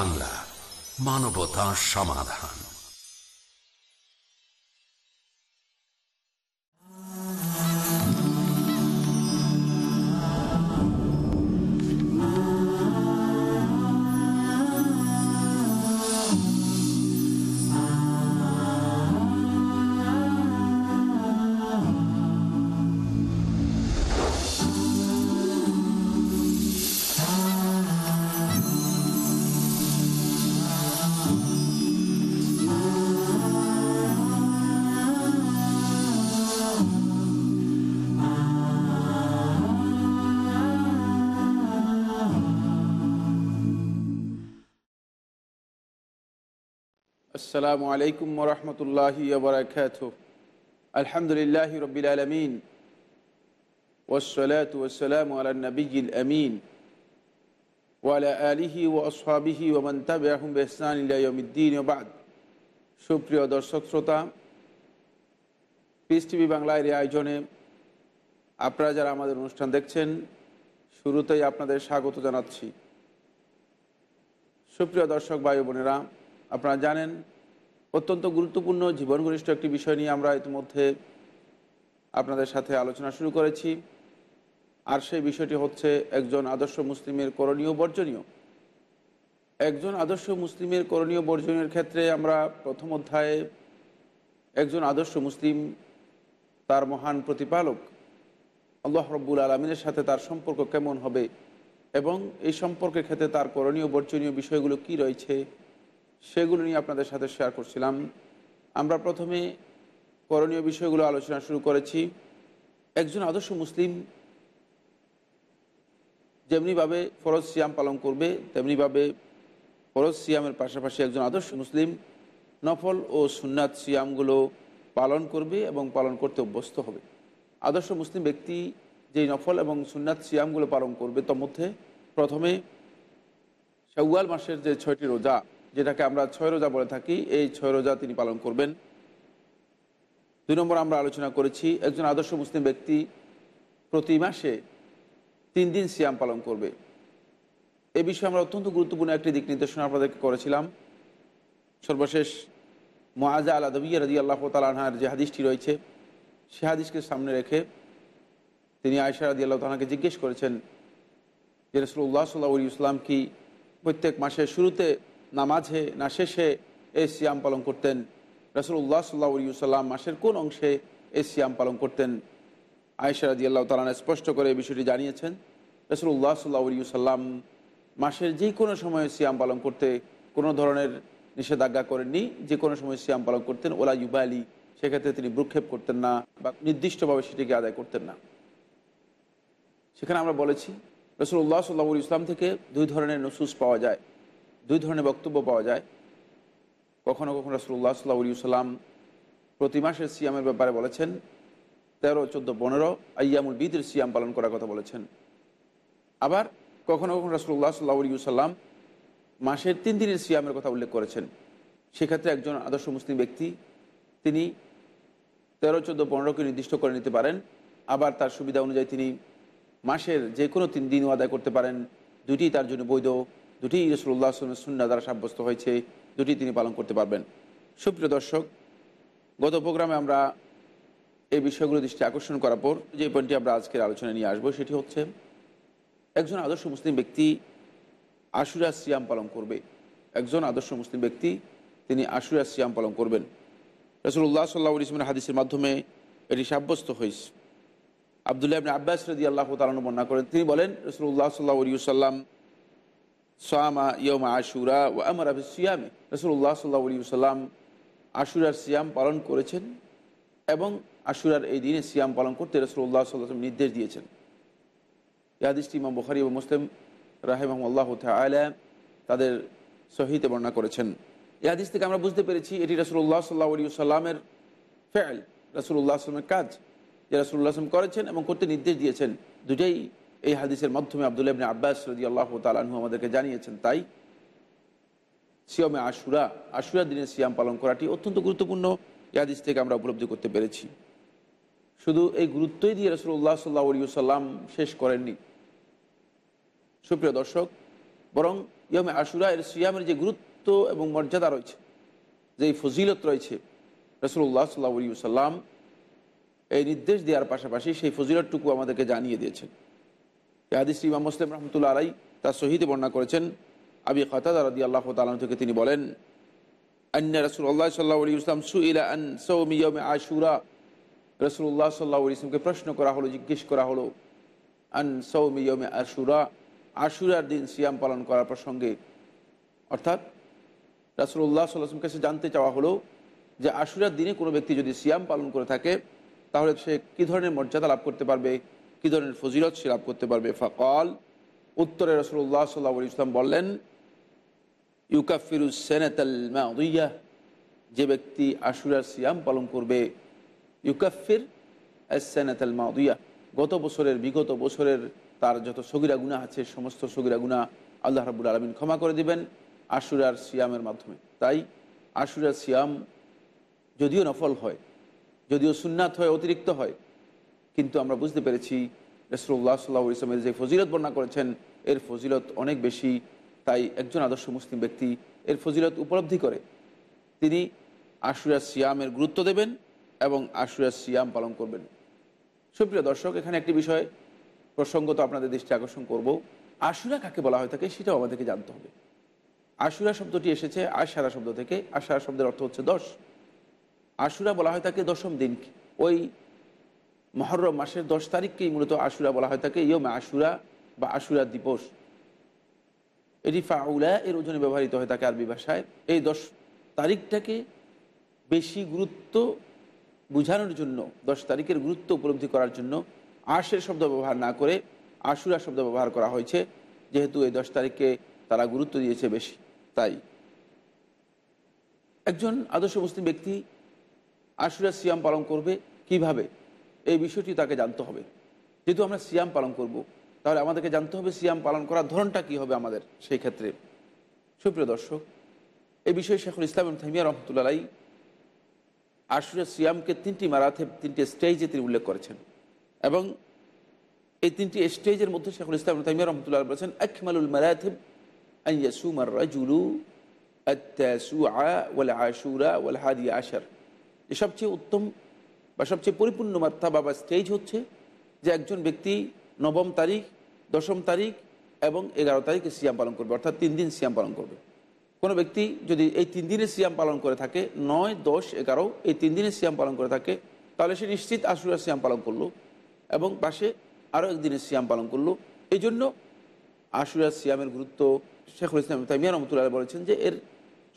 বাংলা মানবতা সমাধান। আসসালামু আলাইকুম রহমতুল্লাহি আলহামদুলিল্লাহ রবিল আলমিন। ওসলাত ওসালাম আলা আমিন। ওয়ালা আলিহি ও আসহাবিহি ওমন তাবিআহুম বিহসান ইলা ইয়াউমিদ্দিন। ওয়া বাদ। সুপ্রিয় দর্শক শ্রোতা পিস টিভি বাংলার এই আয়োজনে আপনারা যারা আমাদের অনুষ্ঠান দেখছেন, শুরুতেই আপনাদের স্বাগত জানাচ্ছি। সুপ্রিয় দর্শক, ভাই বোনেরা, আপনারা জানেন অত্যন্ত গুরুত্বপূর্ণ জীবন ঘনিষ্ঠ একটি বিষয় নিয়ে আমরা ইতিমধ্যে আপনাদের সাথে আলোচনা শুরু করেছি। আর সেই বিষয়টি হচ্ছে একজন আদর্শ মুসলিমের করণীয় বর্জনীয়। একজন আদর্শ মুসলিমের করণীয় বর্জনীয় ক্ষেত্রে আমরা প্রথম অধ্যায়ে একজন আদর্শ মুসলিম, তার মহান প্রতিপালক, আল্লাহ রব্বুল আলমিনের সাথে তার সম্পর্ক কেমন হবে এবং এই সম্পর্কের ক্ষেত্রে তার করণীয় বর্জনীয় বিষয়গুলো কি রয়েছে সেগুলো নিয়ে আপনাদের সাথে শেয়ার করছিলাম। আমরা প্রথমে করণীয় বিষয়গুলো আলোচনা শুরু করেছি। একজন আদর্শ মুসলিম যেমনিভাবে ফরজ সিয়াম পালন করবে, তেমনিভাবে ফরজ সিয়ামের পাশাপাশি একজন আদর্শ মুসলিম নফল ও সুন্নাত সিয়ামগুলো পালন করবে এবং পালন করতে অভ্যস্ত হবে। আদর্শ মুসলিম ব্যক্তি যেই নফল এবং সুন্নাত সিয়ামগুলো পালন করবে, তার মধ্যে প্রথমে শাওয়াল মাসের যে ছয়টি রোজা যেটাকে আমরা ছয় রোজা বলে থাকি, এই ছয় রোজা তিনি পালন করবেন। দুই নম্বর আমরা আলোচনা করেছি, একজন আদর্শ মুসলিম ব্যক্তি প্রতি মাসে তিন দিন সিয়াম পালন করবে। এ বিষয়ে আমরা অত্যন্ত গুরুত্বপূর্ণ একটি দিক নির্দেশনা আপনাদেরকে করেছিলাম। সর্বশেষ মোয়াজা আল আদবিয়া রাজি আল্লাহ তালাহার যে হাদিসটি রয়েছে, সে হাদিসকে সামনে রেখে তিনি আয়সা রাজি আল্লাহ তালাকে জিজ্ঞেস করেছেন যে রসুল্লাহ সাল্লাহ ইসলাম কি প্রত্যেক মাসের শুরুতে না মাঝে, না শেষে এই সিয়াম পালন করতেন। রসুল্লাহ সাল্লাহ সাল্লাম মাসের কোন অংশে এই সিয়াম পালন করতেন? আয়েশা রাজি আল্লাহ তালানা স্পষ্ট করে বিষয়টি জানিয়েছেন। রসুল্লাহ সাল্লাহ সাল্লাম মাসের যে কোনো সময়ে সিয়াম পালন করতে কোনো ধরনের নিষেধাজ্ঞা করেননি। যে কোনো সময় সিয়াম পালন করতেন। ওলা ইউবা আলী সেক্ষেত্রে তিনি ভ্রুক্ষেপ করতেন না বা নির্দিষ্টভাবে সেটিকে আদায় করতেন না। সেখানে আমরা বলেছি রসুল্লাহ সাল্লাহ ইসলাম থেকে দুই ধরনের নসুস পাওয়া যায়। দুই ধরনের বক্তব্য পাওয়া যায়। কখনো কখনো রসুল্লাহ সাল্লাহ সাল্লাম প্রতি মাসের সিয়ামের ব্যাপারে বলেছেন, তেরো, চোদ্দ, পনেরো আয়ামুল বিদের সিয়াম পালন করার কথা বলেছেন। আবার কখনো কখনো রসুল্লাহ সাল্লাহ সাল্লাম মাসের তিন দিনের সিয়ামের কথা উল্লেখ করেছেন। সেক্ষেত্রে একজন আদর্শ মুসলিম ব্যক্তি, তিনি তেরো, চোদ্দ, পনেরোকে নির্দিষ্ট করে নিতে পারেন। আবার তার সুবিধা অনুযায়ী তিনি মাসের যে কোনো তিন দিনও আদায় করতে পারেন। দুটি তার জন্য বৈধ। দুটি রসুল্লাহ সুন্না দ্বারা সাব্যস্ত হয়েছে, দুটি তিনি পালন করতে পারবেন। সুপ্রিয় দর্শক, গত প্রোগ্রামে আমরা এই বিষয়গুলো দৃষ্টি আকর্ষণ করার পর যে পয়েন্টটি আমরা আজকের আলোচনায় নিয়ে আসব, সেটি হচ্ছে একজন আদর্শ মুসলিম ব্যক্তি আশুরা সিয়াম পালন করবে। একজন আদর্শ মুসলিম ব্যক্তি তিনি আশুরা সিয়াম পালন করবেন। রসুল্লাহ সাল্লাহ ইসলামের হাদিসের মাধ্যমে এটি সাব্যস্ত হয়েছে। আবদুল্লাহ আব্বাস রদি আল্লাহ তালন বর্ণনা করেন, তিনি বলেন রসুল্লাহ সাল্লাহ সাল্লাম ইয়মা আশুরা ও আমার আবি সিয়ামে রসুল্লাহ সাল্লাহ সাল্লাম আশুরার সিয়াম পালন করেছেন এবং আশুরার এই দিনে সিয়াম পালন করতে রসুল্লাহ সাল্লাম নির্দেশ দিয়েছেন। ইয়াদিসটি ইমাম বখারি এবং মুসলিম রাহেমাহ আল্লাহ তালা তাদের সহিতে বর্ণনা করেছেন। ইয়াদিস থেকে আমরা বুঝতে পেরেছি এটি রসুল্লাহ সাল্লাহ সাল্লামের ফেল রসুল্লাহ আসলামের কাজ। যে রসুল্লাহ আসলাম করেছেন এবং করতে নির্দেশ দিয়েছেন। দুটাই এই হাদিসের মাধ্যমে আবদুল্লাহ ইবনে আব্বাস রদি আল্লাহ তালু আমাদেরকে জানিয়েছেন, তাই সিয়মে আশুরা আশুরা দিনের সিয়াম পালন করাটি অত্যন্ত গুরুত্বপূর্ণ। এই হাদিস থেকে আমরা উপলব্ধি করতে পেরেছি। শুধু এই গুরুত্বই দিয়ে রসুল্লাহ সাল্লাহ সাল্লাম শেষ করেননি। সুপ্রিয় দর্শক, বরং ইয়মে আশুরা এর সিয়ামের যে গুরুত্ব এবং মর্যাদা রয়েছে যে এই ফজিলত রয়েছে রসুল্লাহ সাল্লাহ আলী সাল্লাম এই নির্দেশ দেওয়ার পাশাপাশি সেই ফজিলতটুকু আমাদেরকে জানিয়ে দিয়েছেন। হাদিসটি ইমাম মুসলিম রহমতুল্লাহ আলাই তার শহীদে বর্ণনা করেছেন। আবি খতাদা রদি আল্লাহ তালন থেকে তিনি বলেন, আন্না রসুল্লাহ সাল্লাহ ইসলাম সুইলা আন সৌমিয়মে আশুরা। রসুল্লাহ সাল্লাহ ইসলামকে প্রশ্ন করা হলো, জিজ্ঞেস করা হলো, আন সৌমিয়মে আশুরা? আশুরার দিন সিয়াম পালন করার প্রসঙ্গে। অর্থাৎ রাসুল্লাহ সাল্লাহাম কাছে জানতে চাওয়া হলো যে আশুরার দিনে কোনো ব্যক্তি যদি সিয়াম পালন করে থাকে, তাহলে সে কী ধরনের মর্যাদা লাভ করতে পারবে? কী ধরনের ফজিলত সে লাভ করতে পারবে? ফকল, উত্তরে রসুল্লাহ সাল্লাহ আলী ইসলাম বললেন ইউকাফিরুস সেনাতাল মাউইয়া যে ব্যক্তি আশুরার সিয়াম পালন করবে, ইউকাফির সেনাতাল মাউদিয়া গত বছরের, বিগত বছরের তার যত সগিরা গুণা আছে, সমস্ত সগিরা গুণা আল্লাহ রাবুল আলমিন ক্ষমা করে দিবেন আশুরার সিয়ামের মাধ্যমে। তাই আশুরার সিয়াম যদিও নফল হয়, যদিও সুন্নাত হয়, অতিরিক্ত হয় কিন্তু আমরা বুঝতে পেরেছি রসুল্লাহ সাল্লাহ ইসলামের যে ফজিলত বর্ণনা করেছেন, এর ফজিলত অনেক বেশি। তাই একজন আদর্শ মুসলিম ব্যক্তি এর ফজিলত উপলব্ধি করে। তিনি আশুরা সিয়ামের গুরুত্ব দেবেন এবং আশুরা সিয়াম পালন করবেন। সুপ্রিয় দর্শক, এখানে একটি বিষয় প্রসঙ্গত আপনাদের দৃষ্টি আকর্ষণ করব। আশুরা কাকে বলা হয়ে থাকে সেটাও আমাদেরকে জানতে হবে। আশুরা শব্দটি এসেছে আশারা শব্দ থেকে। আশারা শব্দের অর্থ হচ্ছে দশ। আশুরা বলা হয় থাকে দশম দিনকে। ওই মহরম মাসের দশ তারিখকেই মূলত আশুরা বলা হয় থাকে ইয়মে আশুরা বা আশুরা দিবস। এটি ফাউলা এর ওজনে ব্যবহৃত হয় থাকে আরবি ভাষায়। এই দশ তারিখটাকে বেশি গুরুত্ব বোঝানোর জন্য, দশ তারিখের গুরুত্ব উপলব্ধি করার জন্য আশের শব্দ ব্যবহার না করে আশুরা শব্দ ব্যবহার করা হয়েছে, যেহেতু এই দশ তারিখকে তারা গুরুত্ব দিয়েছে বেশি, তাই। একজন আদর্শ মুসলিম ব্যক্তি আশুরা সিয়াম পালন করবে কীভাবে? এই বিষয়টি তাকে জানতে হবে যেহেতু আমরা সিয়াম পালন করব। তাহলে আমাদেরকে জানতে হবে সিয়াম পালন করার ধরনটা কি হবে আমাদের সেই ক্ষেত্রে সুপ্রিয় দর্শক, এই বিষয়ে শেখুল ইসলাম থামিয়া রহমতুল্লাহ আশুরা সিয়ামকে তিনটি মারাথে, তিনটি স্টেজে তিনি উল্লেখ করেছেন এবং এই তিনটি স্টেজের মধ্যে শেখুল ইসলাম তাইমিয়া রহমতুল্লাহ বলেছেন, আকমালুল মারাথিব আইয়াসুমার রাজুলু সবচেয়ে উত্তম বা সবচেয়ে পরিপূর্ণ মাত্রা বা স্টেজ হচ্ছে যে একজন ব্যক্তি নবম তারিখ, দশম তারিখ এবং এগারো তারিখে সিয়াম পালন করবে, অর্থাৎ তিন দিন সিয়াম পালন করবে। কোনো ব্যক্তি যদি এই তিন দিনের সিয়াম পালন করে থাকে, নয়, দশ, এগারো, এই তিন দিনের সিয়াম পালন করে থাকে, তাহলে সে নিশ্চিত আশুরা সিয়াম পালন করল এবং পাশে আরও একদিনের সিয়াম পালন করল। এই জন্য আশুরা সিয়ামের গুরুত্ব শেখুল ইসলাম তাইমিয়া রহমতুল্লাহ বলেছেন যে এর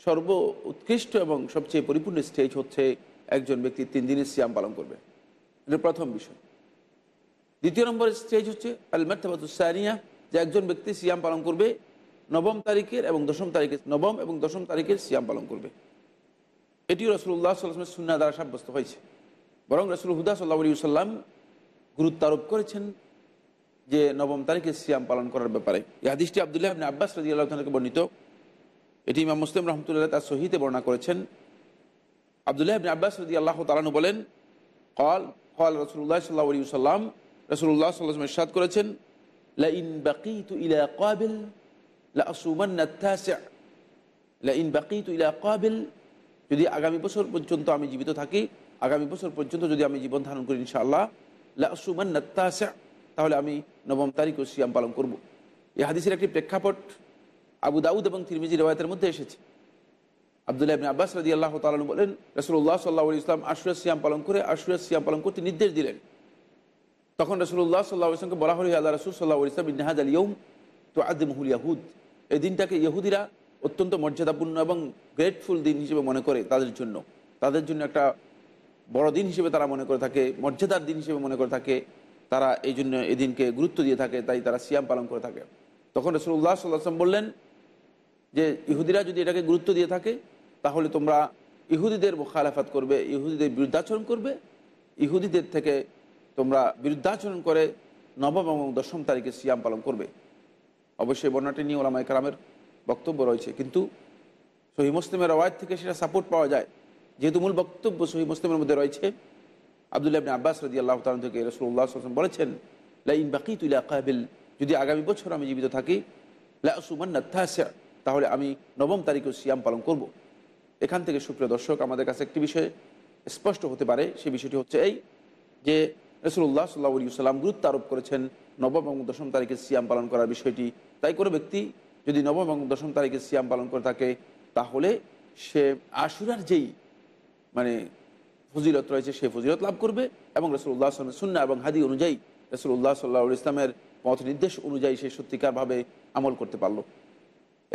সর্ব উৎকৃষ্ট এবং সবচেয়ে পরিপূর্ণ স্টেজ হচ্ছে একজন ব্যক্তি তিন দিনের সিয়াম পালন করবে। এটা প্রথম বিষয়। দ্বিতীয় নম্বর স্টেজ হচ্ছে আলমাতাবাতুসানিয়া যে একজন ব্যক্তি সিয়াম পালন করবে, নবম তারিখের এবং দশম তারিখের, নবম এবং দশম তারিখের সিয়াম পালন করবে। এটিও রসুল্লাহ সাল্লামের সুন্না দ্বারা সাব্যস্ত হয়েছে। বরং রসুল হুদা সাল্লাহ আলী সাল্লাম গুরুত্ব আরোপ করেছেন যে নবম তারিখে সিয়াম পালন করার ব্যাপারে। এই হাদিসটি আবদুল্লাহ আব্বাস রাজি আল্লাহকে বর্ণিত। এটি ইমাম মুসলিম রহমতুল্লাহ তার সহিতে বর্ণনা করেছেন। আবদুল্লাহ আবিন আব্বাস রাজি আল্লাহ তালানু বলেন, কল কল রসুল্লাহ সাল্লাহ আলী সাল্লাম রসুল্লাহ সাল্লাম ইরশাদ করেছেন, লাইন বাকিতু ইলা কাবিল লাইন বাকিতু ইলা কাবিল। যদি আগামী বছর পর্যন্ত আমি জীবিত থাকি, আগামী বছর পর্যন্ত যদি আমি জীবন ধারণ করি, ইনশাআল্লাহ লাসুমান্না তাসিআ তাহলে আমি নবম তারিখ ও সিয়াম পালন করব। এই হাদিসের একটি প্রেক্ষাপট আবু দাউদ এবং তিরমিজি রেওয়ায়তের মধ্যে এসেছে। আবদুল্লাহ ইবিন আব্বাস রাদি আল্লাহ তালন বলেন রসুল্লাহ সাল্লাহ ইসলাম আশুরা সিয়াম পালন করে আশুরা সিয়াম পালন করতে নির্দেশ দিলেন। তখন রসুল্লাহ সাল্লাহ ইসলামকে বলা হলো আল্লাহ রসুল সাল্লাহ ইসলাম ইন্নাহাজ আল ইয়ম তো আদিমহুল ইয়াহুদ। এই দিনটাকে ইহুদিরা অত্যন্ত মর্যাদাপূর্ণ এবং গ্রেটফুল দিন হিসেবে মনে করে তাদের জন্য। তাদের জন্য একটা বড় দিন হিসেবে তারা মনে করে থাকে, মর্যাদার দিন হিসেবে মনে করে থাকে। তারা এই জন্য এই দিনকে গুরুত্ব দিয়ে থাকে, তাই তারা সিয়াম পালন করে থাকে। তখন রসুল্লাহ সাল্লাম বললেন যে, ইহুদিরা যদি এটাকে গুরুত্ব দিয়ে থাকে তাহলে তোমরা ইহুদিদের মোখালাফাত করবে, ইহুদিদের বিরুদ্ধাচরণ করবে। ইহুদিদের থেকে তোমরা বিরুদ্ধাচরণ করে নবম এবং দশম তারিখে সিয়াম পালন করবে। অবশ্যই বর্ণাটি নিয়ে ওলামাই কালামের বক্তব্য রয়েছে। কিন্তু সহি মুসলিমের আওয়াজ থেকে সেটা সাপোর্ট পাওয়া যায়। যেহেতু মূল বক্তব্য সহি মুসলিমের মধ্যে রয়েছে। আবদুল্লাহ আব্বাস রদি আল্লাহ তালন থেকে রসুল্লাহ আসলাম বলেছেন, লাইন বাকি তুইলা কাবিল, যদি আগামী বছর আমি জীবিত থাকি লাসুমান্না তাহলে আমি নবম তারিখেও সিয়াম পালন করব। এখান থেকে সুপ্রিয় দর্শক, আমাদের কাছে একটি বিষয় স্পষ্ট হতে পারে। সেই বিষয়টি হচ্ছে এই যে রসুল্লাহ সাল্লাহ সাল্লাম গুরুত্ব আরোপ করেছেন নবম এবং দশম তারিখে সিয়াম পালন করার বিষয়টি। তাই কোনো ব্যক্তি যদি নবম এবং দশম তারিখে সিয়াম পালন করে থাকে, তাহলে সে আশুরার যেই মানে ফজিলত রয়েছে, সে ফজিলত লাভ করবে এবং রসুল্লাহ আসলামের সুন্না এবং হাদি অনুযায়ী রসুল্লাহ সাল্লাহ ইসলামের পথ নির্দেশ অনুযায়ী সে সত্যিকারভাবে আমল করতে পারল।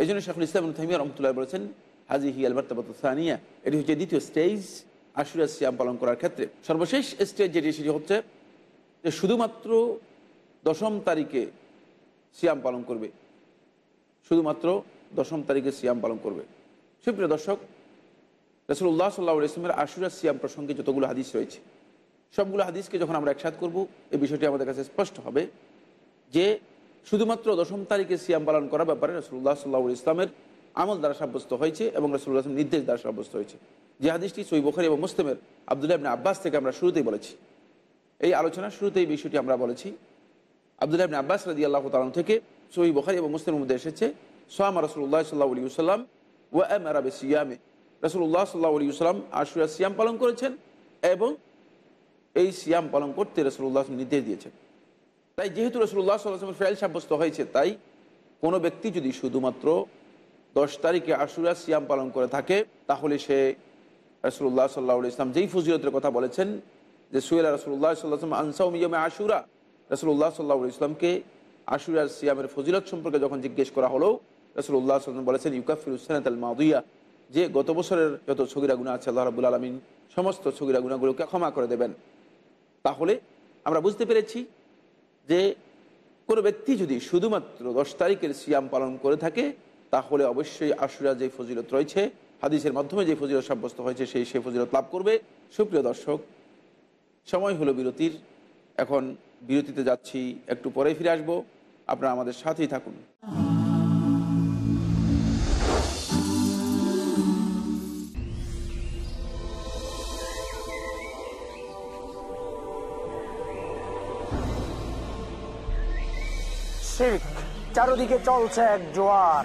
এই জন্য শেখুল ইসলাম থামিয়া রহমতুল্লাহ বলেছেন হাজি হি আলবার্তাবাতানিয়া এটি হচ্ছে দ্বিতীয় স্টেজ আশুরা সিয়াম পালন করার ক্ষেত্রে। সর্বশেষ স্টেজ যেটি, সেটি হচ্ছে যে শুধুমাত্র দশম তারিখে সিয়াম পালন করবে। শুধুমাত্র দশম তারিখে সিয়াম পালন করবে। সুপ্রিয় দর্শক রসুল্লাহ সাল্লাহ ইসলামের আশুরা সিয়াম প্রসঙ্গে যতগুলো হাদিস রয়েছে, সবগুলো হাদিসকে যখন আমরা একসাথ করব, এই বিষয়টি আমাদের কাছে স্পষ্ট হবে যে শুধুমাত্র দশম তারিখে সিয়াম পালন করার ব্যাপারে রসুল্লাহ সাল্লাহ ইসলামের আমল দ্বারা সাব্যস্ত হয়েছে এবং রসুল্লাহ আসলাম নির্দেশ দ্বারা সাব্যস্ত হয়েছে। যে হাদিসটি সই বখারি এবং মুসলিমের আবদুল্লাহ ইবনে আব্বাস থেকে আমরা শুরুতেই বলেছি। এই আলোচনার শুরুতেই বিষয়টি আমরা বলেছি। আবদুল্লাহ ইবনে আব্বাস রাজি আল্লাহ তালন থেকে সই বখারি এবং মুসলিমের মধ্যে এসেছে সোয়াম রসুল্লাহ সাল্লাহ আলী সাল্লাম ও এম আরবে সিয়ামে রসুল্লাহ সাল্লাহ আলী সাল্লাম আশুরা সিয়াম পালন করেছেন এবং এই সিয়াম পালন করতে রসুল্লাহ নির্দেশ দিয়েছেন। তাই যেহেতু রসুল্লাহ সাল্লামের ফেল সাব্যস্ত হয়েছে, তাই কোনো ব্যক্তি যদি শুধুমাত্র দশ তারিখে আশুরা সিয়াম পালন করে থাকে, তাহলে সে রসুল্লাহ সাল্লাহ ইসলাম যেই ফজিলতের কথা বলেছেন যে সুয়েলা রসুল্লাহ সাল্লাম আনসাউমিয়মে আশুরা রসুল্লাহ সাল্লাহ ইসলামকে আশুরার সিয়ামের ফজিলত সম্পর্কে যখন জিজ্ঞেস করা হলো রসুল্লাহ সাল্লাম বলেছেন, ইউকাফির হুসেনাত আল মাউদিয়া যে গত বছরের যত ছগিরা গুণা আছে আল্লাহ রাবুল আলমিন সমস্ত ছগিরা গুণাগুলোকে ক্ষমা করে দেবেন। তাহলে আমরা বুঝতে পেরেছি যে কোনো ব্যক্তি যদি শুধুমাত্র দশ তারিখের সিয়াম পালন করে থাকে তাহলে অবশ্যই আশুরা যে ফজিলত রয়েছে, হাদিসের মাধ্যমে যে ফজিলত সাব্যস্ত হয়েছে, সেই সে ফজিলত লাভ করবে। সুপ্রিয় দর্শক, সময় হলো বিরতির। এখন বিরতিতে যাচ্ছি, একটু পরে ফিরে আসব। আপনারা আমাদের সাথেই থাকুন। চারদিকে চলছে এক জোয়ার।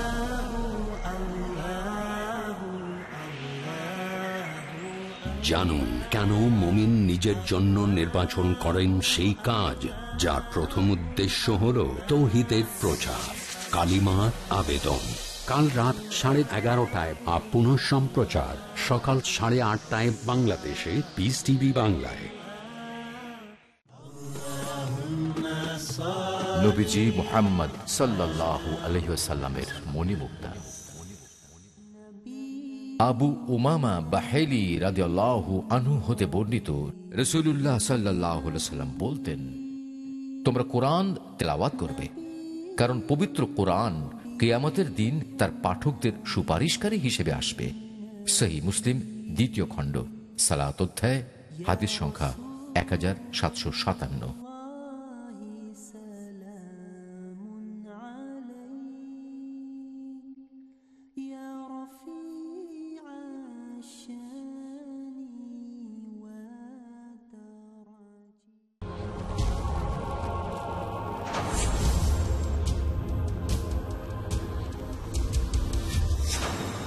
জানুন কেন মমিন নিজের জন্য নির্বাচন করেন সেই কাজ, যার প্রথম উদ্দেশ্য হল তৌহিদের প্রচার। কালিমার আবেদন। কাল রাত সাড়ে এগারোটায় বা পুনঃ সম্প্রচার। সকাল সাড়ে আটটায় বাংলাদেশে পিস টিভি বাংলায়। নবীজি মোহাম্মদ সাল্লাহ আলহিসাল্লামের মণিমুক্তা আবু উমামা বাহেলি রাদিয়াল্লাহু আনহু হতে বর্ণিত রসুল্লাহ সাল্লাহ সাল্লাম বলতেন, তোমরা কোরআন তেলাওয়াত করবে, কারণ পবিত্র কোরআন কেয়ামতের দিন তার পাঠকদের সুপারিশকারী হিসেবে আসবে। সহি মুসলিম, দ্বিতীয় খণ্ড, সালাত অধ্যায়, হাদিস সংখ্যা এক হাজার সাতশো সাতান্ন।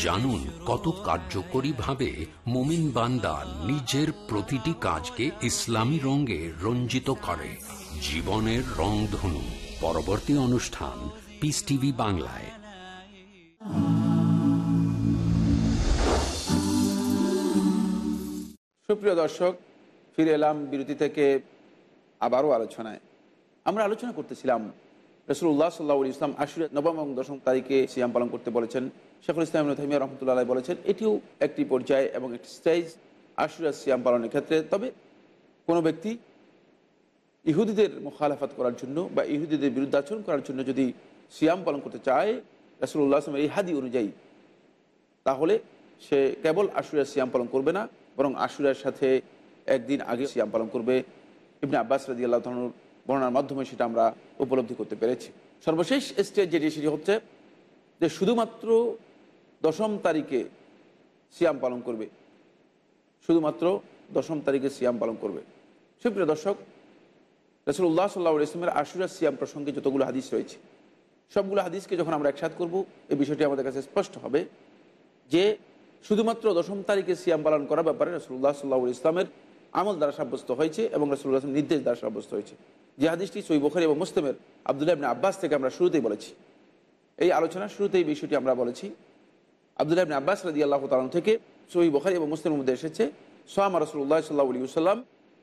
জানুন কত কার্যকরী ভাবে মোমিন বান্দা নিজের প্রতিটি কাজকে ইসলামী রঙে রঞ্জিত করে। জীবনের রং ধনু পরবর্তী অনুষ্ঠান পিস টিভি বাংলায়। সুপ্রিয় দর্শক ফিরে এলাম বিরতি থেকে আবারও আলোচনায়। আমরা আলোচনা করতেছিলাম রসুল্লাহ সাল্লাহ ইসলাম আশুর নবম এবং দশম তারিখে সিয়াম পালন করতে বলেছেন। শেখুল ইসলাম থাইমিয়া রহমতুল্লাহ বলেছেন, এটিও একটি পর্যায় এবং একটি স্টেজ আশুরা সিয়াম পালনের ক্ষেত্রে। তবে কোনো ব্যক্তি ইহুদিদের মুখালাফাত করার জন্য বা ইহুদিদের বিরুদ্ধাচরণ করার জন্য যদি সিয়াম পালন করতে চায় রসুল্লাহ আসলামের এই হাদি অনুযায়ী, তাহলে সে কেবল আশুরা সিয়াম পালন করবে না, বরং আশুরার সাথে একদিন আগে সিয়াম পালন করবে। ইবনে আব্বাস রাজি আল্লাহ তালুর বর্ণনার মাধ্যমে সেটা আমরা উপলব্ধি করতে পেরেছি। সর্বশেষ স্টেজ যেটি, সেটি হচ্ছে যে শুধুমাত্র দশম তারিখে সিয়াম পালন করবে। শুধুমাত্র দশম তারিখে সিয়াম পালন করবে। সুপ্রিয় দর্শক রসুল্লাহ সাল্লাহ ইসলামের আশুরা সিয়াম প্রসঙ্গে যতগুলো হাদিস রয়েছে, সবগুলো হাদিসকে যখন আমরা একসাথ করব, এই বিষয়টি আমাদের কাছে স্পষ্ট হবে যে শুধুমাত্র দশম তারিখে সিয়াম পালন করার ব্যাপারে রসুল্লাহ সাল্লাহ ইসলামের আমল দ্বারা সাব্যস্ত হয়েছে এবং রসুল্লাহ আসলাম নির্দেশ দ্বারা সাব্যস্ত হয়েছে। যে হাদিসটি সই বখারি এবং মুসলিমের আবদুল্লাহ ইবনে আব্বাস থেকে আমরা শুরুতেই বলেছি। এই আলোচনার শুরুতেই বিষয়টি আমরা বলেছি। আবদুল্লাহ ইবনে আব্বাস রাদি আল্লাহ তালন থেকে সই বখারি এবং মুসলিমের মধ্যে এসেছে সোয়ামা রসুল্লাহ সাল্লাহ আলী সাল্লাম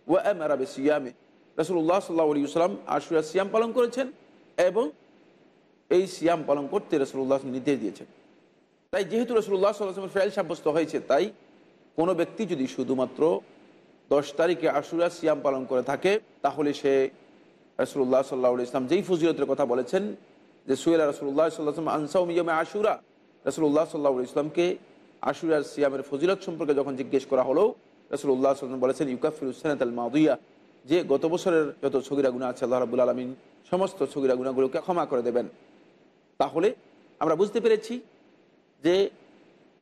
ও এম আরাবে সিয়ামে রসুল্লাহ সাল্লাহ আলী সাল্লাম আশুরা সিয়াম পালন করেছেন এবং এই সিয়াম পালন করতে রসুল্লাহ নির্দেশ দিয়েছেন। তাই যেহেতু রসুল্লাহ সাল্লামের ফেল সাব্যস্ত হয়েছে, তাই কোনো ব্যক্তি যদি শুধুমাত্র দশ তারিখে আশুরা সিয়াম পালন করে থাকে, তাহলে সে রসুল্লাহ সাল্লাহ ইসলাম যেই ফজিলতের কথা বলেছেন যে সুয়েলা রসুল্লাহ সাল্লাম আনসাউমিয়মে আশুরা রসুল্লাহ সাল্লাহ ইসলামকে আশুরার সিয়ামের ফজিলত সম্পর্কে যখন জিজ্ঞেস করা হলো রসুল্লাহ সাল্লাম বলেছেন, ইউকাফির হুসেনাত আল মাউদিয়া যে গত বছরের যত ছগিরা গুণা আছে, আল্লাহ রাবুল আলমিন সমস্ত ছগিরা গুণাগুলোকে ক্ষমা করে দেবেন। তাহলে আমরা বুঝতে পেরেছি যে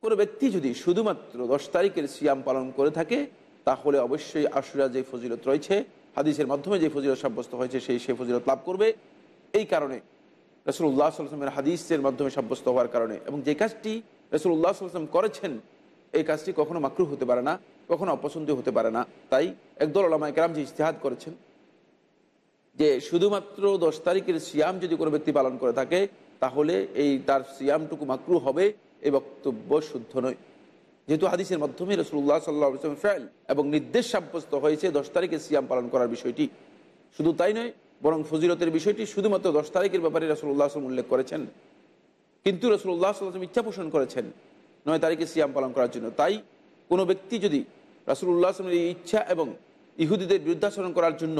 কোনো ব্যক্তি যদি শুধুমাত্র দশ তারিখের সিয়াম পালন করে থাকে তাহলে অবশ্যই আশুরা যে ফজিলত রয়েছে, হাদিসের মাধ্যমে যে ফজিলত সাব্যস্ত হয়েছে সেই সে ফজিলত লাভ করবে। এই কারণে রসুল্লাহ সাল্লামের হাদিসের মাধ্যমে সাব্যস্ত হওয়ার কারণে এবং যে কাজটি রসুল্লাহ সাল্লাম করেছেন, এই কাজটি কখনো মাকরু হতে পারে না, কখনো অপছন্দীয় হতে পারে না। তাই একদল ওলামায় কেরাম যে ইস্তেহাদ করেছেন, যে শুধুমাত্র দশ তারিখের সিয়াম যদি কোনো ব্যক্তি পালন করে থাকে, তাহলে এই তার সিয়ামটুকু মাকরু হবে, এই বক্তব্য শুদ্ধ নয়। যেহেতু হাদিসের মাধ্যমে রসুল্লাহ সাল্লাহ ফেল এবং নির্দেশ সাব্যস্ত হয়েছে দশ তারিখে সিয়াম পালন করার বিষয়টি। শুধু তাই নয়, বরং ফজিলতের বিষয়টি শুধুমাত্র দশ তারিখের ব্যাপারে রসুল্লাহ আসলাম উল্লেখ করেছেন। কিন্তু রসুল্লাহ সাল্লাম ইচ্ছা পোষণ করেছেন নয় তারিখে সিয়াম পালন করার জন্য। তাই কোনো ব্যক্তি যদি রাসুল্লাহ আসলামের এই ইচ্ছা এবং ইহুদিদের বিরুদ্ধাচরণ করার জন্য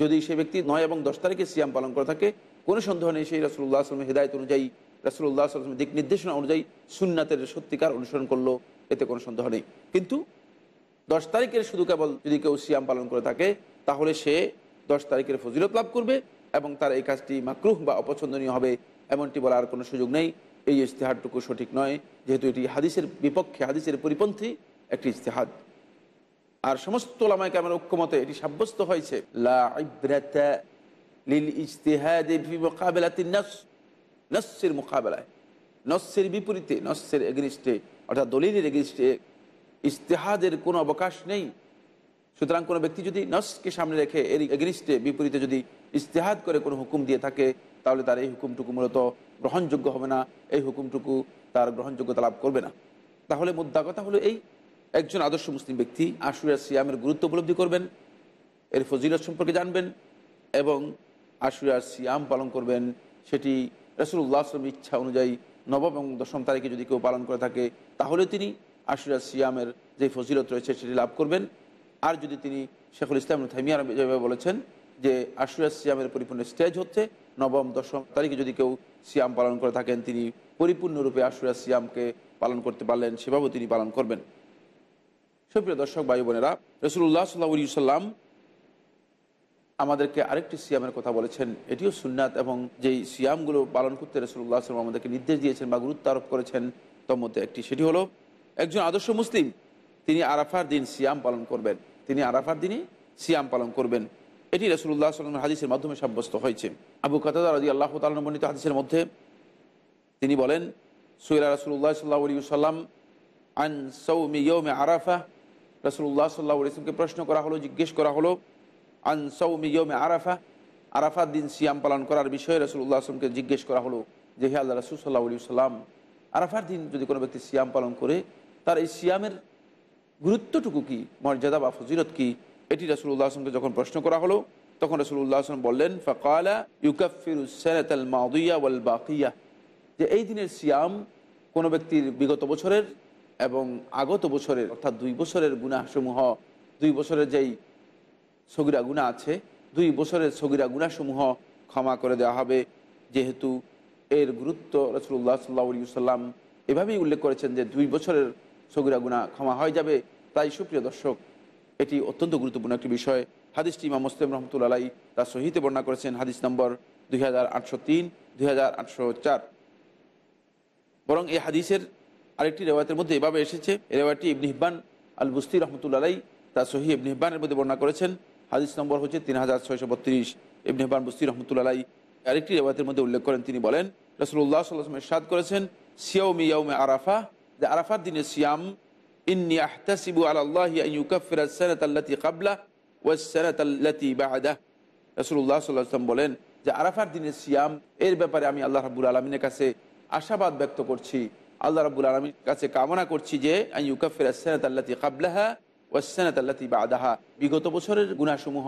যদি সে ব্যক্তি নয় এবং দশ তারিখে সিয়াম পালন করে থাকে, কোনো সন্দেহ নেই সেই রাসুল্লাহ আসলামের হৃদায়ত অনুযায়ী রাসুল্লাহ আসলামের দিক নির্দেশনা অনুযায়ী সুন্নাতের সত্যিকার অনুসরণ করল। এতে কোনো সন্দেহ নেই। কিন্তু দশ তারিখের শুধু কেবল যদি কেউ সিয়াম পালন করে থাকে, তাহলে সে দশ তারিখের ফজিলত লাভ করবে এবং তার এই কাজটি মাকরুহ বা অপছন্দনীয় হবে, এমনটি বলার কোনো সুযোগ নেই। এই ইস্তেহারটুকু সঠিক নয়, যেহেতু এটি হাদিসের বিপক্ষে, হাদিসের পরিপন্থী একটি ইস্তেহাদ আর সমস্ত লামায় কেমন ঐক্যমতে এটি সাব্যস্ত হয়েছে মোকাবেলায়। নস্যের বিপরীতে নস্যের এগেনিস্টে অর্থাৎ দলিলের এগেনিস্টে ইস্তেহাদের কোনো অবকাশ নেই। সুতরাং কোনো ব্যক্তি যদি নসকে সামনে রেখে এর এগেনিস্টে বিপরীতে যদি ইস্তেহাদ করে কোনো হুকুম দিয়ে থাকে, তাহলে তার এই হুকুমটুকু মূলত গ্রহণযোগ্য হবে না, এই হুকুমটুকু তার গ্রহণযোগ্যতা লাভ করবে না। তাহলে মুদ্রা কথা হলো এই, একজন আদর্শ মুসলিম ব্যক্তি আশুরা সিয়ামের গুরুত্ব উপলব্ধি করবেন, এর ফজিলত সম্পর্কে জানবেন এবং আশুরার সিয়াম পালন করবেন, সেটি রসুল্লাহ আসলাম ইচ্ছা অনুযায়ী নবম এবং দশম তারিখে যদি কেউ পালন করে থাকে, তাহলে তিনি আশুরা সিয়ামের যে ফজিলত রয়েছে সেটি লাভ করবেন। আর যদি তিনি শেখুল ইসলাম থাইমিয়ার যেভাবে বলেছেন যে আশুরা সিয়ামের পরিপূর্ণ স্টেজ হচ্ছে, নবম, দশম তারিখে যদি কেউ সিয়াম পালন করে থাকেন, তিনি পরিপূর্ণরূপে আশুরা সিয়ামকে পালন করতে পারলেন, সেভাবেও তিনি পালন করবেন। সুপ্রিয় দর্শক ভাই বোনেরা রসুল্লাহ সাল্লাহ সাল্লাম আমাদেরকে আরেকটি সিয়ামের কথা বলেছেন। এটিও সুন্নাত এবং যেই সিয়ামগুলো পালন করতে রসুল্লাহ আসলাম আমাদেরকে নির্দেশ দিয়েছেন বা গুরুত্ব আরোপ করেছেন, তার মধ্যে একটি। সেটি হলো, একজন আদর্শ মুসলিম, তিনি আরাফার দিন সিয়াম পালন করবেন। তিনি আরাফার দিনই সিয়াম পালন করবেন। এটি রসুল্লাহ আসলামের হাদিসের মাধ্যমে সাব্যস্ত হয়েছে। আবু কাতাদা রাজি আল্লাহ তালন বর্ণিত হাদিসের মধ্যে তিনি বলেন সুইরা রসুল্লাহ সাল্লাহ আলী সাল্লাম আন সৌমি ইয়ৌমে আরাফা রসুল্লাহ সাল্লাহ ইসলামকে প্রশ্ন করা হলো, জিজ্ঞেস করা হলো আন ইয়ৌমে আরাফা, আরাফার দিন সিয়াম পালন করার বিষয়ে রসুল্লাহ আসলামকে জিজ্ঞেস করা হলো যে, হে আল্লাহ রসুল সাল্লাহ আলী সাল্লাম আরাফার দিন যদি কোনো ব্যক্তি সিয়াম পালন করে, তার এই সিয়ামের গুরুত্বটুকু কি, মর্যাদা বা ফজিরত কি? এটি রসুল্লাহ আসলামকে যখন প্রশ্ন করা হলো, তখন রসুল্লাহ আসলাম বললেন, ফকালা ইউকাফিরুসাল মাউদিয়া ওয়াল বাকিয়া যে এই দিনের সিয়াম কোনো ব্যক্তির বিগত বছরের এবং আগত বছরের, অর্থাৎ দুই বছরের গুণাসমূহ দুই বছরের যেই সগিরা গুণা আছে। দুই বছরের সগিরা গুণাসমূহ ক্ষমা করে দেওয়া হবে। যেহেতু এর গুরুত্ব রসুল্লাহ সাল্লা সাল্লাম এভাবেই উল্লেখ করেছেন যে দুই বছরের সগিরা গুণা ক্ষমা হয়ে যাবে। তাই সুপ্রিয় দর্শক, এটি অত্যন্ত গুরুত্বপূর্ণ একটি বিষয়। হাদিসটি ইমাম মুসলিম রহমতুল্লাহ তার সহিতে বর্ণনা করেছেন হাদিস নম্বর দুই হাজার আটশো তিন, দুই হাজার আটশো চার। বরং এই হাদিসের আরেকটি রেওয়ায়তের মধ্যে এভাবে এসেছে। এই রেওয়ায়টি ইবন আল বুস্তি রহমতুল্লাহ তার সহি ইবন মধ্যে বর্ণনা করেছেন। হাদিস নম্বর হচ্ছে তিন হাজার ছয়শো বত্রিশ। ইবন হিব্বান বুস্তি রহমতুল্লাহ আরেকটি রেওয়ায়তের মধ্যে উল্লেখ করেন, তিনি বলেন রসুল্লাহ সাল্লাহ সাদ করেছেন, সিয়াউমি ইয়াউমে আরাফা যে আরাফার দিনে সিয়াম, ইন্নি আহতাসিবু আল্লাহ কাবলা ওয়াসানাত বাহাদা রসুল্লাহ সাল্লাম বলেন, যে আরাফার দিনের সিয়াম, এর ব্যাপারে আমি আল্লাহ রাবুল আলমিনের কাছে আশাবাদ ব্যক্ত করছি। আল্লাহ রাবুল আলমীর কাছে কামনা করছি যে ইউকাফির সানাত আল্লাতি কাবলাহা ওয়াসানাত আল্লাতি বাদাহা। বিগত বছরের গুণাসমূহ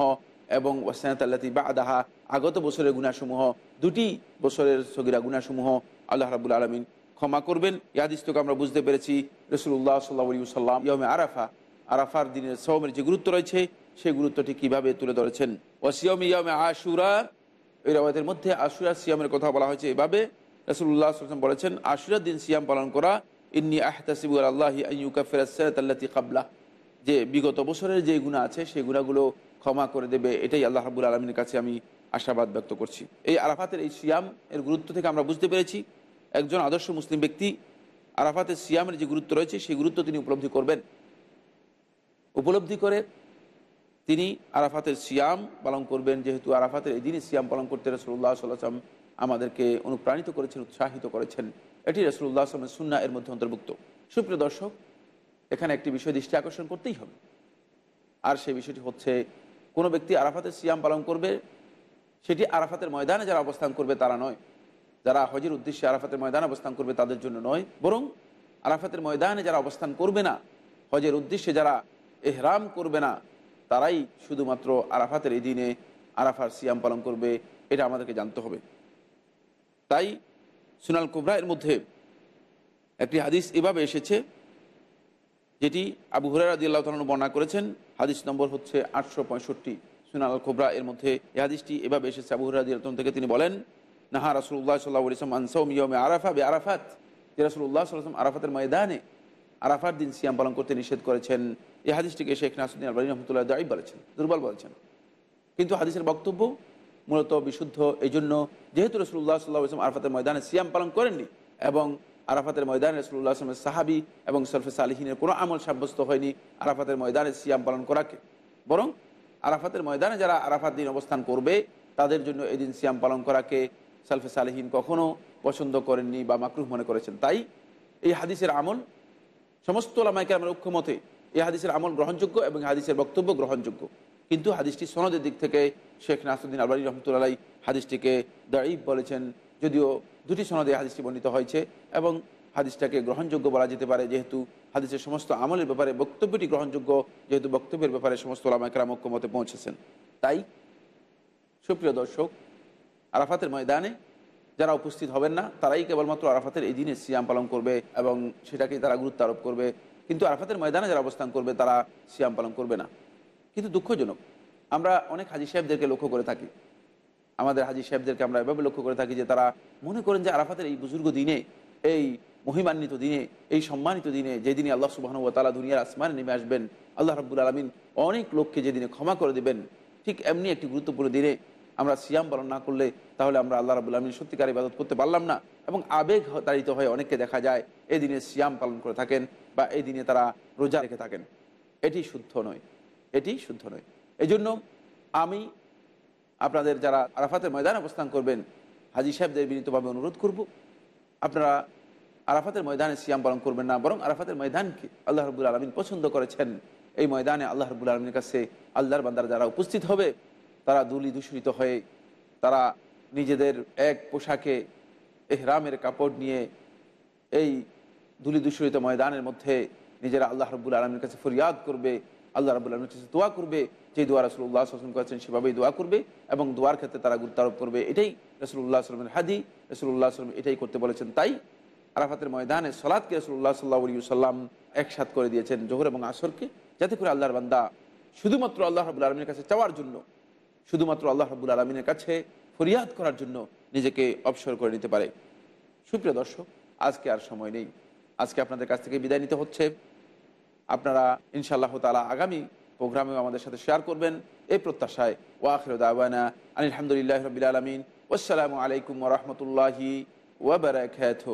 এবং ওয়াসানাত আল্লাতি বাদাহা আগত বছরের গুণাসমূহ দুটি বছরের সগিরা গুণাসমূহ আল্লাহ রাবুল আলমিন ক্ষমা করবেন। ইয়াদিস থেকে আমরা বুঝতে পেরেছি রসুল্লাহ সাল্লাহ সাল্লাম ইয়মে আরাফা আরাফার দিনের সৌমের যে গুরুত্ব রয়েছে, সেই গুরুত্বটি কীভাবে তুলে ধরেছেন? ওসিয়ম ইয়মে আশুরা, এই রাবাতের মধ্যে আশুরা সিয়ামের কথা বলা হয়েছে এভাবে। রসুল্লাহ আসলাম বলেছেন, আশুরার দিন সিয়াম পালন করা। ইন্নি আহতাসিবু আল্লাহ আল্লাতি কাবলা যে বিগত বছরের যে গুণা আছে সেই গুণাগুলো ক্ষমা করে দেবে, এটাই আল্লাহ রাবুল আলমীর কাছে আমি আশাবাদ ব্যক্ত করছি। এই আরাফাতের এই সিয়াম এর গুরুত্ব থেকে আমরা বুঝতে পেরেছি, একজন আদর্শ মুসলিম ব্যক্তি আরাফাতের সিয়ামের যে গুরুত্ব রয়েছে, সেই গুরুত্ব তিনি উপলব্ধি করবেন। উপলব্ধি করে তিনি আরাফাতের সিয়াম পালন করবেন, যেহেতু আরাফাতের এই দিনই সিয়াম পালন করতে রসুল্লাহ সাল্লাম আমাদেরকে অনুপ্রাণিত করেছেন, উৎসাহিত করেছেন। এটি রসুল্লাহ আসলামের সুন্না এর মধ্যে অন্তর্ভুক্ত। সুপ্রিয় দর্শক এখানে একটি বিষয় দৃষ্টি আকর্ষণ করতেই হবে। আর সেই বিষয়টি হচ্ছে, কোনো ব্যক্তি আরাফাতের সিয়াম পালন করবে, সেটি আরাফাতের ময়দানে যারা অবস্থান করবে তারা নয়। যারা হজের উদ্দেশ্যে আরাফাতের ময়দানে অবস্থান করবে তাদের জন্য নয়। বরং আরাফাতের ময়দানে যারা অবস্থান করবে না, হজের উদ্দেশ্যে যারা এহরাম করবে না, তারাই শুধুমাত্র আরাফাতের এই দিনে আরাফার সিয়াম পালন করবে, এটা আমাদেরকে জানতে হবে। তাই সুনাল কুবরা এর মধ্যে একটি হাদিস এভাবে এসেছে যেটি আবু হুরার আদি আল্লাহ তালন বর্ণনা করেছেন, হাদিস নম্বর হচ্ছে আটশো পঁয়ষট্টি সুনাল খোবরা এর মধ্যে এই হাদিসটি এভাবে এসেছে, আবু হুরার আদি থেকে তিনি বলেন, নাহা রাসুল্লাহ সাল্লাহ ইসলাম আনসাউম ইয়মে আরাফা বে আরাফাত। যে রাসুল্লাহ সাল্লাম আরাফাতের ময়দানে আরাফার দিন সিয়াম পালন করতে নিষেধ করেছেন। এই হাদিসটিকে শেখ নাসুদ্দিন আলবানী রহমতুল্লাহ দায়ী বলেছেন, দুর্বল বলেছেন। কিন্তু হাদিসের বক্তব্য মূলত বিশুদ্ধ। এই জন্য যেহেতু রসুল্লাহ সাল্লাহ ইসলাম আরাফাতের ময়দানে সিয়াম পালন করেননি এবং আরাফাতের ময়দানে রসুল্লাহ আসলামের সাহাবি এবং সরফেস আলহিনের কোনো আমল সাব্যস্ত হয়নি আরাফাতের ময়দানে সিয়াম পালন করাকে। বরং আরাফাতের ময়দানে যারা আরাফাত দিন অবস্থান করবে, তাদের জন্য এই দিন সিয়াম পালন করাকে সালফেস আলহিন কখনও পছন্দ করেননি বা মাকরুহ মনে করেছেন। তাই এই হাদিসের আমল, সমস্ত লামাইকে আমার ঐক্যমতে এই হাদিসের আমল গ্রহণযোগ্য এবং হাদিসের বক্তব্য গ্রহণযোগ্য। কিন্তু হাদিসটি সনদের দিক থেকে শেখ নাসুদ্দিন আলবানী রহমতুল্লাহ হাদিসটিকে দায়ীব বলেছেন যদিও দুটি সনদে হাদিসটি বর্ণিত হয়েছে এবং হাদিসটাকে গ্রহণযোগ্য বলা যেতে পারে, যেহেতু হাদিসের সমস্ত আমলের ব্যাপারে, বক্তব্যটি গ্রহণযোগ্য, যেহেতু বক্তব্যের ব্যাপারে সমস্ত লামাইকরাম ঐক্যমতে পৌঁছেছেন। তাই সুপ্রিয় দর্শক, আরাফাতের ময়দানে যারা উপস্থিত হবেন না, তারাই কেবলমাত্র আরাফাতের এই দিনে সিয়াম পালন করবে এবং সেটাকেই তারা গুরুত্ব আরোপ করবে। কিন্তু আরাফাতের ময়দানে যারা অবস্থান করবে, তারা সিয়াম পালন করবে না। কিন্তু দুঃখজনক, আমরা অনেক হাজি সাহেবদেরকে লক্ষ্য করে থাকি। আমাদের হাজি সাহেবদেরকে আমরা এভাবে লক্ষ্য করে থাকি যে তারা মনে করেন যে আরাফাতের এই বুজুর্গ দিনে, এই মহিমান্বিত দিনে, এই সম্মানিত দিনে যেদিনে আল্লাহ সুবাহন ও তালা দুনিয়ার আসমানে নেমে আসবেন, আল্লাহ রাব্বুল আলমিন অনেক লোককে যেদিনে ক্ষমা করে দেবেন। ঠিক এমনি একটি গুরুত্বপূর্ণ দিনে আমরা সিয়াম পালন না করলে তাহলে আমরা আল্লাহ রাবুল আলমীর সত্যিকার ইবাদত করতে পারলাম না এবং আবেগ তাড়িত হয়ে অনেককে দেখা যায় এই দিনে সিয়াম পালন করে থাকেন বা এই দিনে তারা রোজা রেখে থাকেন। এটি শুদ্ধ নয়। এটি শুদ্ধ নয়। এই জন্য আমি আপনাদের যারা আরাফাতের ময়দানে অবস্থান করবেন, হাজি সাহেবদের বিনীতভাবে অনুরোধ করব, আপনারা আরাফাতের ময়দানে সিয়াম পালন করবেন না, বরং আরাফাতের ময়দানকে আল্লাহ রবুল আলমিন পছন্দ করেছেন। এই ময়দানে আল্লাহ রবুল আলমীর কাছে আল্লাহর বান্দার যারা উপস্থিত হবে, তারা দুলি দূষিত হয়ে, তারা নিজেদের এক পোশাকে এহরামের কাপড় নিয়ে এই ধুলি দূষিত ময়দানের মধ্যে নিজেরা আল্লাহ রব্বুল আলমীর কাছে ফরিয়াদ করবে, আল্লাহ রব্বুল আলমীর কাছে দোয়া করবে। যে দোয়া রসুল্লাহ আসলাম করেছেন সেভাবেই দোয়া করবে এবং দোয়ার ক্ষেত্রে তারা গুরুত্ব আরোপ করবে। এটাই রসুল্লাহ আসলামের হাদি। রসুল্লাহ আসলাম এটাই করতে বলেছেন। তাই আরাফাতের ময়দানে সলাদকে রসুল্লাহ সাল্লাহ সাল্লাম একসাথ করে দিয়েছেন জোহর এবং আসরকে, যাতে করে আল্লাহর বান্দা শুধুমাত্র আল্লাহ রবুল আলমীর কাছে চাওয়ার জন্য, শুধুমাত্র আল্লাহ রবুল আলমিনের কাছে ফরিয়াদ করার জন্য নিজেকে অবসর করে নিতে পারে। সুপ্রিয় দর্শক, আজকে আর সময় নেই। আজকে আপনাদের কাছ থেকে বিদায় নিতে হচ্ছে। আপনারা ইনশাআল্লাহ তালা আগামী প্রোগ্রামেও আমাদের সাথে শেয়ার করবেন। এই প্রত্যাশায় ওয়াখির দাওয়ানা আলহামদুলিল্লাহ রবিল আলমিন। আসসালামু আলাইকুম রহমতুল্লাহি ওবরাকাত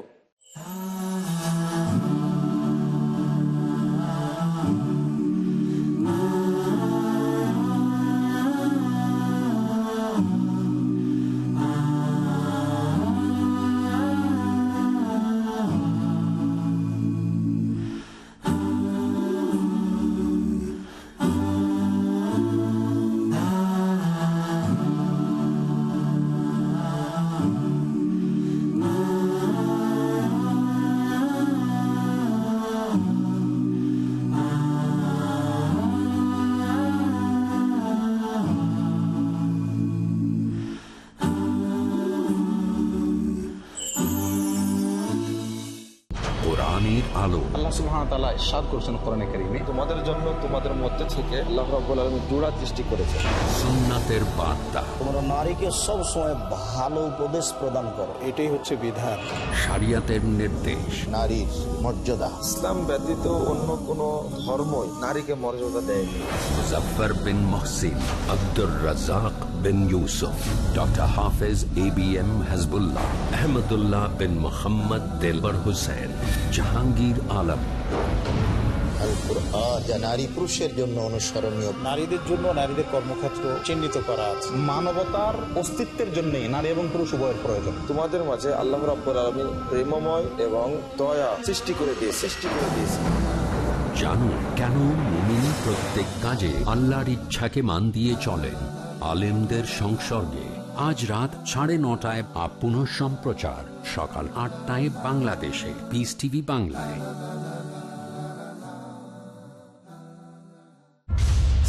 সুবহানাহু করছেন কোরআনে কারিমে। তোমাদের জন্য তোমাদের মধ্যে থেকে আল্লাহ জোড়া সৃষ্টি করেছেন। সুন্নাতের বার্তা। তোমরা নারীকে সব সময় ভালো উপদেশ প্রদান করো। এটাই হচ্ছে বিধান। শরিয়াতের নির্দেশ। নারীর মর্যাদা। ইসলাম ব্যতীত অন্য কোন ধর্মই নারীকে মর্যাদা দেয়নি। Muzaffar bin Mohsin Abdur Razzak bin Yusuf doctor Hafez A B M Hazbullah Ahmadullah bin Mohammad Delwar Hossain Jahangir Alam. Al Quran যা নারী পুরুষের জন্য অনুসরণীয়। নারীদের জন্য নারীদের কর্মক্ষেত্র চিহ্নিত করা আছে। মানবতার অস্তিত্বের জন্য নারী এবং পুরুষ উভয়ের প্রয়োজন। তোমাদের মাঝে আল্লাহ রাব্বুল আলামিন প্রেমময় এবং দয়া সৃষ্টি করে দিয়ে সৃষ্টি করে দিয়েছে। জানুন কেন মুমিন প্রত্যেক কাজে আল্লাহর ইচ্ছাকে মান দিয়ে চলেন আলেমদের সংসর্গে। আজ রাত সাড়ে নটায় বা পুনঃ সম্প্রচার সকাল আটটায় বাংলাদেশে। পিস টিভি বাংলায়।